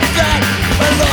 that was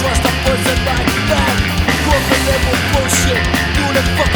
trust a person like that. Corporate level bullshit, you the fucking